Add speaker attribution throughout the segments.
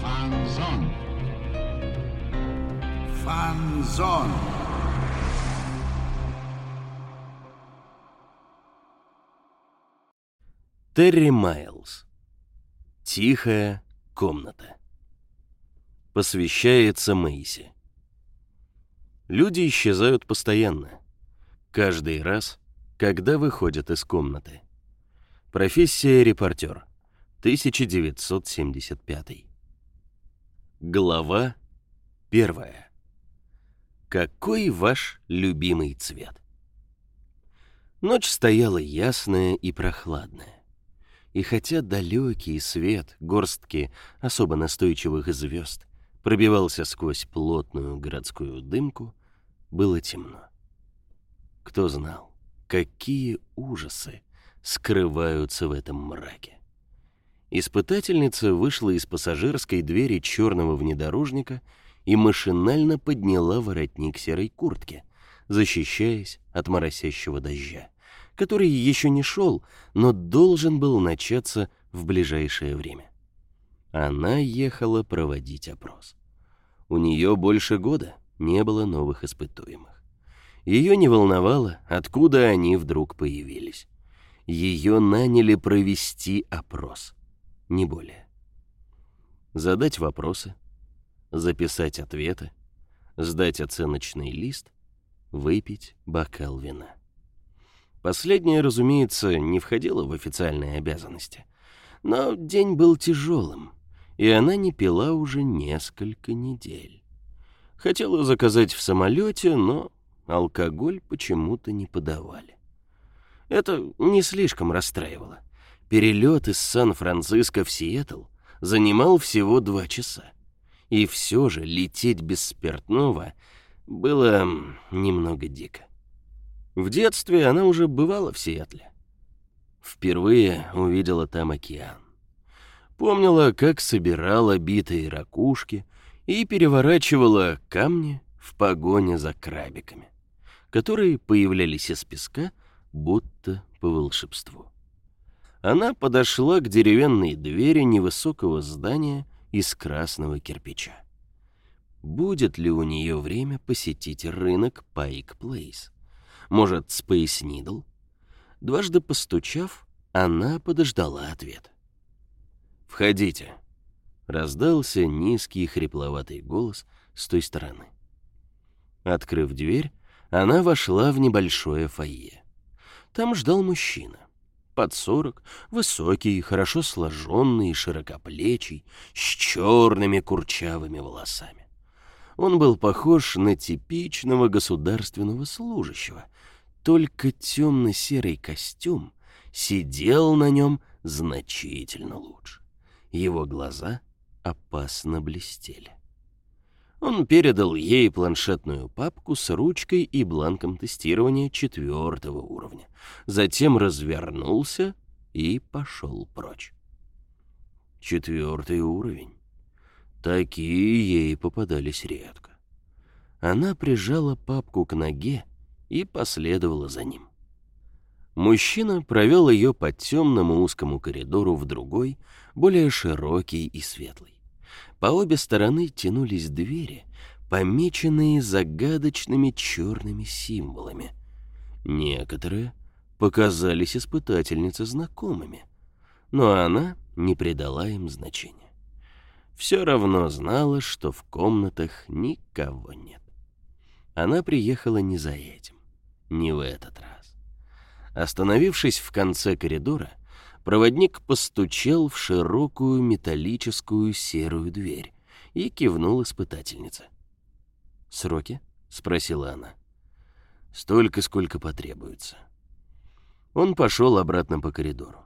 Speaker 1: Фанзон. Фанзон.
Speaker 2: Терри Майлз. Тихая комната. Посвящается Мэйси. Люди исчезают постоянно. Каждый раз, когда выходят из комнаты. Профессия репортер. 1975. Глава первая. Какой ваш любимый цвет? Ночь стояла ясная и прохладная. И хотя далекий свет горстки особо настойчивых звезд пробивался сквозь плотную городскую дымку, было темно. Кто знал, какие ужасы скрываются в этом мраке. Испытательница вышла из пассажирской двери черного внедорожника и машинально подняла воротник серой куртки, защищаясь от моросящего дождя, который еще не шел, но должен был начаться в ближайшее время. Она ехала проводить опрос. У нее больше года не было новых испытуемых. Ее не волновало, откуда они вдруг появились. Ее наняли провести опрос — не более. Задать вопросы, записать ответы, сдать оценочный лист, выпить бокал вина. Последнее, разумеется, не входило в официальные обязанности. Но день был тяжелым, и она не пила уже несколько недель. Хотела заказать в самолете, но алкоголь почему-то не подавали. Это не слишком расстраивало. Перелет из Сан-Франциско в Сиэтл занимал всего два часа. И все же лететь без спиртного было немного дико. В детстве она уже бывала в Сиэтле. Впервые увидела там океан. Помнила, как собирала битые ракушки и переворачивала камни в погоне за крабиками, которые появлялись из песка, будто по волшебству она подошла к деревянной двери невысокого здания из красного кирпича. Будет ли у нее время посетить рынок Пайк Плейс? Может, Space Needle? Дважды постучав, она подождала ответ. «Входите», — раздался низкий хрипловатый голос с той стороны. Открыв дверь, она вошла в небольшое фойе. Там ждал мужчина под сорок, высокий, хорошо сложенный, широкоплечий, с черными курчавыми волосами. Он был похож на типичного государственного служащего, только темно-серый костюм сидел на нем значительно лучше. Его глаза опасно блестели. Он передал ей планшетную папку с ручкой и бланком тестирования четвертого уровня. Затем развернулся и пошел прочь. Четвертый уровень. Такие ей попадались редко. Она прижала папку к ноге и последовала за ним. Мужчина провел ее по темному узкому коридору в другой, более широкий и светлый. По обе стороны тянулись двери, помеченные загадочными черными символами. Некоторые показались испытательнице знакомыми, но она не придала им значения. Все равно знала, что в комнатах никого нет. Она приехала не за этим, не в этот раз. Остановившись в конце коридора, Проводник постучал в широкую металлическую серую дверь и кивнул испытательнице. «Сроки?» — спросила она. «Столько, сколько потребуется». Он пошел обратно по коридору.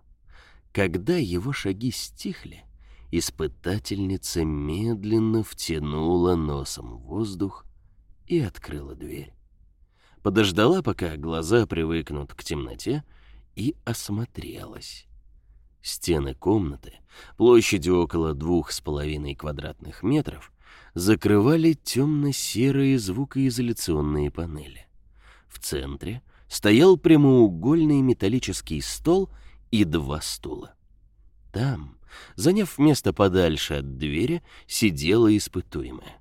Speaker 2: Когда его шаги стихли, испытательница медленно втянула носом воздух и открыла дверь. Подождала, пока глаза привыкнут к темноте, и осмотрелась. Стены комнаты, площадью около двух с половиной квадратных метров, закрывали темно-серые звукоизоляционные панели. В центре стоял прямоугольный металлический стол и два стула. там, заняв место подальше от двери, сидела испытуемая.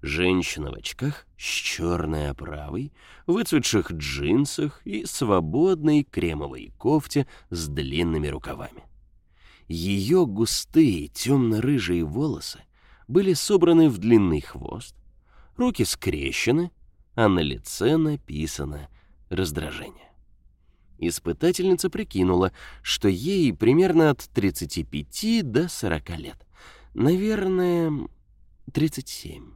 Speaker 2: Женщина в очках с черной оправой, выцветших джинсах и свободной кремовой кофте с длинными рукавами. Ее густые темно-рыжие волосы были собраны в длинный хвост, руки скрещены, а на лице написано раздражение. Испытательница прикинула, что ей примерно от 35 до 40 лет. Наверное, 37.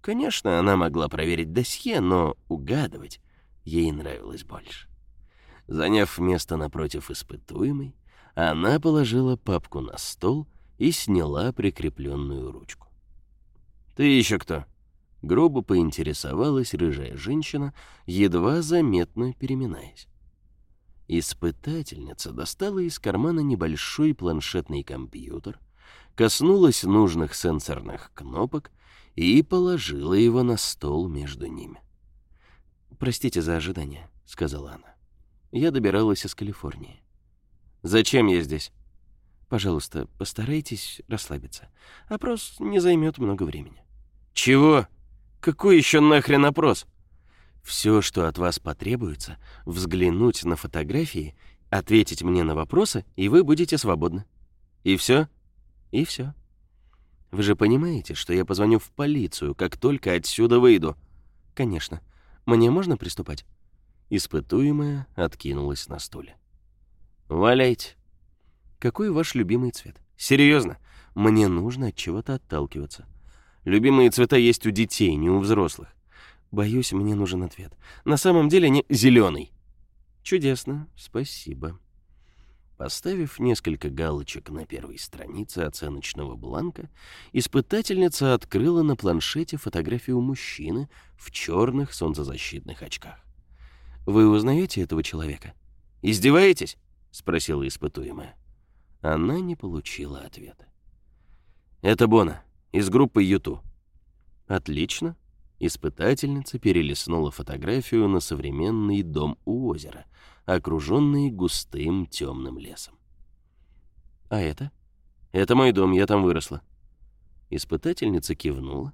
Speaker 2: Конечно, она могла проверить досье, но угадывать ей нравилось больше. Заняв место напротив испытуемой, она положила папку на стол и сняла прикрепленную ручку. «Ты еще кто?» Грубо поинтересовалась рыжая женщина, едва заметно переминаясь. Испытательница достала из кармана небольшой планшетный компьютер, коснулась нужных сенсорных кнопок и положила его на стол между ними. «Простите за ожидание», — сказала она. «Я добиралась из Калифорнии». «Зачем я здесь?» «Пожалуйста, постарайтесь расслабиться. Опрос не займет много времени». «Чего? Какой еще нахрен опрос?» «Все, что от вас потребуется, взглянуть на фотографии, ответить мне на вопросы, и вы будете свободны». «И все?» «И все. Вы же понимаете, что я позвоню в полицию, как только отсюда выйду?» «Конечно. Мне можно приступать?» Испытуемая откинулась на стуле. «Валяйте. Какой ваш любимый цвет? Серьезно? Мне нужно от чего-то отталкиваться. Любимые цвета есть у детей, не у взрослых. Боюсь, мне нужен ответ. На самом деле не зеленый. Чудесно, спасибо. Поставив несколько галочек на первой странице оценочного бланка, испытательница открыла на планшете фотографию мужчины в черных солнцезащитных очках. «Вы узнаете этого человека?» «Издеваетесь?» — спросила испытуемая. Она не получила ответа. «Это Бона, из группы Юту». «Отлично». Испытательница перелистнула фотографию на современный дом у озера — окруженный густым темным лесом. «А это?» «Это мой дом, я там выросла». Испытательница кивнула,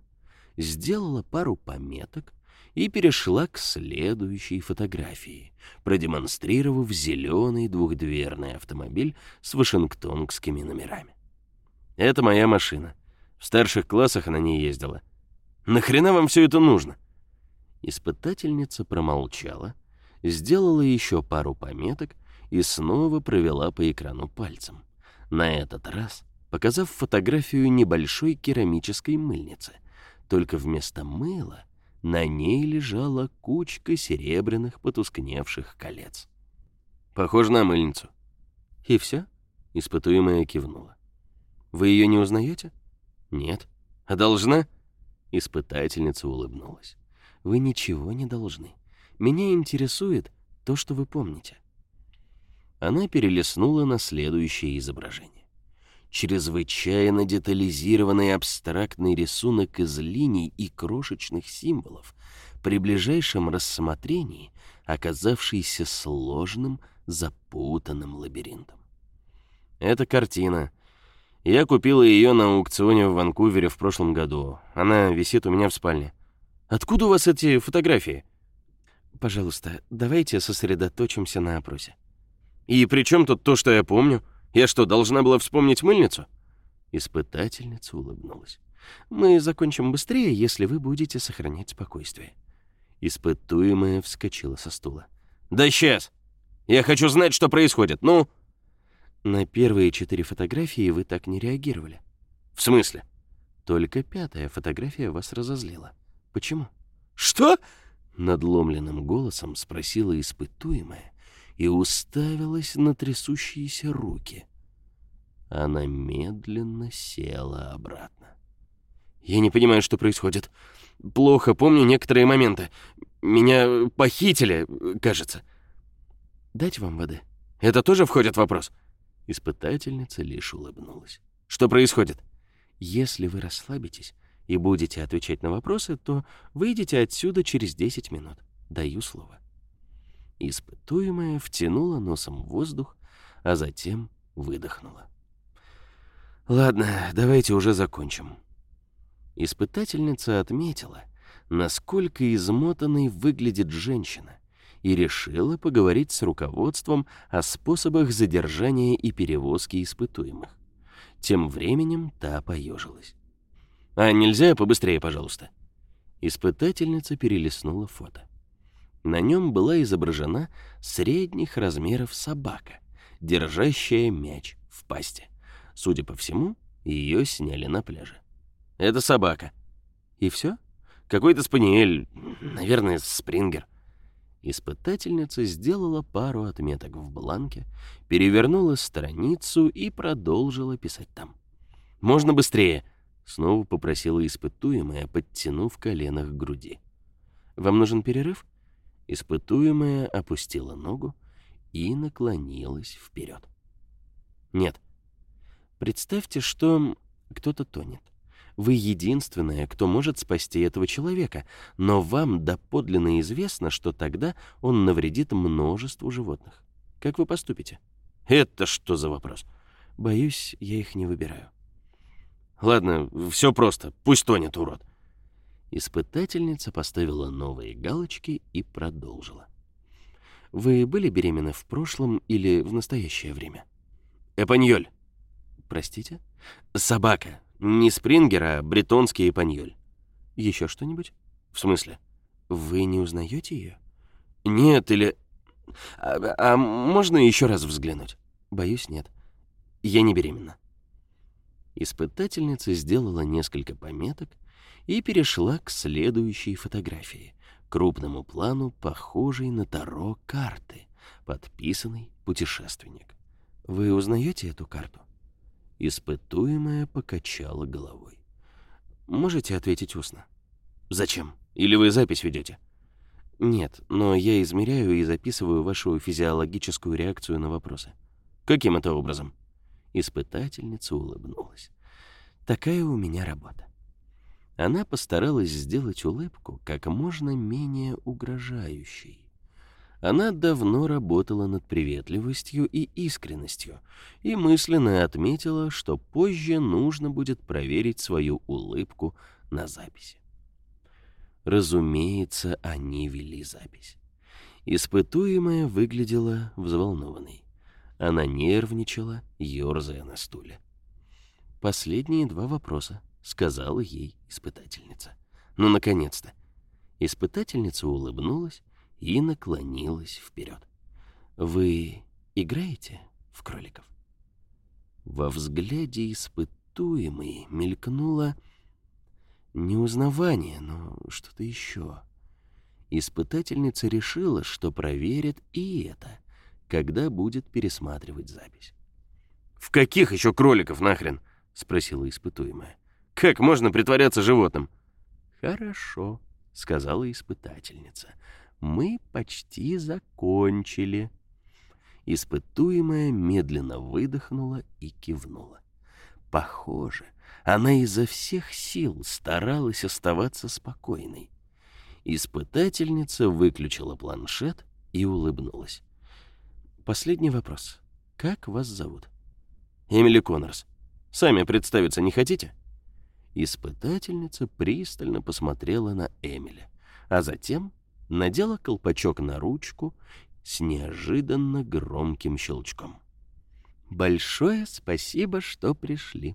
Speaker 2: сделала пару пометок и перешла к следующей фотографии, продемонстрировав зеленый двухдверный автомобиль с вашингтонскими номерами. «Это моя машина. В старших классах на ней ездила. Нахрена вам все это нужно?» Испытательница промолчала, сделала еще пару пометок и снова провела по экрану пальцем. На этот раз показав фотографию небольшой керамической мыльницы. Только вместо мыла на ней лежала кучка серебряных потускневших колец. «Похоже на мыльницу». «И все?» — испытуемая кивнула. «Вы ее не узнаете?» «Нет». «А должна?» Испытательница улыбнулась. «Вы ничего не должны. Меня интересует то, что вы помните». Она перелистнула на следующее изображение. Чрезвычайно детализированный абстрактный рисунок из линий и крошечных символов, при ближайшем рассмотрении оказавшийся сложным, запутанным лабиринтом. «Это картина. Я купила ее на аукционе в Ванкувере в прошлом году. Она висит у меня в спальне. Откуда у вас эти фотографии?» Пожалуйста, давайте сосредоточимся на опросе. И при чем тут то, что я помню? Я что, должна была вспомнить мыльницу? Испытательница улыбнулась. Мы закончим быстрее, если вы будете сохранять спокойствие. Испытуемая вскочила со стула. Да сейчас. Я хочу знать, что происходит. Ну, на первые четыре фотографии вы так не реагировали. В смысле? Только пятая фотография вас разозлила. Почему? Что? Надломленным голосом спросила испытуемая и уставилась на трясущиеся руки. Она медленно села обратно. «Я не понимаю, что происходит. Плохо помню некоторые моменты. Меня похитили, кажется». «Дать вам воды?» «Это тоже входит в вопрос?» Испытательница лишь улыбнулась. «Что происходит?» «Если вы расслабитесь, и будете отвечать на вопросы, то выйдете отсюда через 10 минут. Даю слово». Испытуемая втянула носом воздух, а затем выдохнула. Ладно, давайте уже закончим. Испытательница отметила, насколько измотанной выглядит женщина, и решила поговорить с руководством о способах задержания и перевозки испытуемых. Тем временем та поежилась. «А нельзя побыстрее, пожалуйста?» Испытательница перелистнула фото. На нем была изображена средних размеров собака, держащая мяч в пасти. Судя по всему, ее сняли на пляже. «Это собака». «И все? Какой-то спаниель, наверное, спрингер». Испытательница сделала пару отметок в бланке, перевернула страницу и продолжила писать там. «Можно быстрее!» — снова попросила испытуемая, подтянув колено к груди. «Вам нужен перерыв?» Испытуемая опустила ногу и наклонилась вперед. «Нет. Представьте, что кто-то тонет. Вы единственная, кто может спасти этого человека, но вам доподлинно известно, что тогда он навредит множеству животных. Как вы поступите? Это что за вопрос? Боюсь, я их не выбираю. Ладно, все просто. Пусть тонет, урод. Испытательница поставила новые галочки и продолжила. Вы были беременны в прошлом или в настоящее время? Эпаньоль. Простите? Собака. Не Спрингер, а бретонский эпаньоль. Еще что-нибудь? В смысле? Вы не узнаете ее? Нет, или... А, а можно еще раз взглянуть? Боюсь, нет. Я не беременна. Испытательница сделала несколько пометок и перешла к следующей фотографии, крупному плану, похожей на таро карты, подписанной «Путешественник». Вы узнаете эту карту? Испытуемая покачала головой. «Можете ответить устно?» «Зачем? Или вы запись ведете?» «Нет, но я измеряю и записываю вашу физиологическую реакцию на вопросы». «Каким это образом?» Испытательница улыбнулась. «Такая у меня работа». Она постаралась сделать улыбку как можно менее угрожающей. Она давно работала над приветливостью и искренностью и мысленно отметила, что позже нужно будет проверить свою улыбку на записи. Разумеется, они вели запись. Испытуемая выглядела взволнованной. Она нервничала, ерзая на стуле. «Последние два вопроса», — сказала ей испытательница. «Ну, наконец-то!» Испытательница улыбнулась и наклонилась вперед. «Вы играете в кроликов?» Во взгляде испытуемой мелькнуло неузнавание, но что-то еще. Испытательница решила, что проверит и это, когда будет пересматривать запись. «В каких еще кроликов нахрен?» — спросила испытуемая. «Как можно притворяться животным?» «Хорошо», — сказала испытательница мы почти закончили». Испытуемая медленно выдохнула и кивнула. Похоже, она изо всех сил старалась оставаться спокойной. Испытательница выключила планшет и улыбнулась. «Последний вопрос. Как вас зовут?» «Эмили Коннорс. Сами представиться не хотите?» Испытательница пристально посмотрела на Эмили, а затем надела колпачок на ручку с неожиданно громким щелчком. «Большое спасибо, что пришли».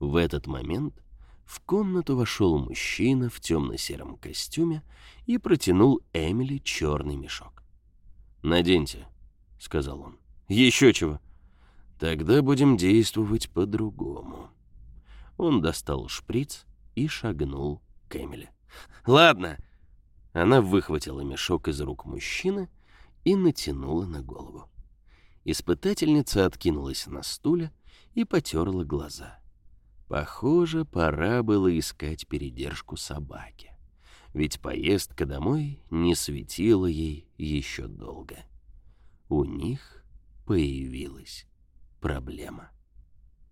Speaker 2: В этот момент в комнату вошел мужчина в темно-сером костюме и протянул Эмили черный мешок. «Наденьте», — сказал он. «Еще чего?» «Тогда будем действовать по-другому». Он достал шприц и шагнул к Эмили. «Ладно», она выхватила мешок из рук мужчины и натянула на голову. Испытательница откинулась на стуле и потерла глаза. Похоже, пора было искать передержку собаке, ведь поездка домой не светила ей еще долго. У них появилась проблема.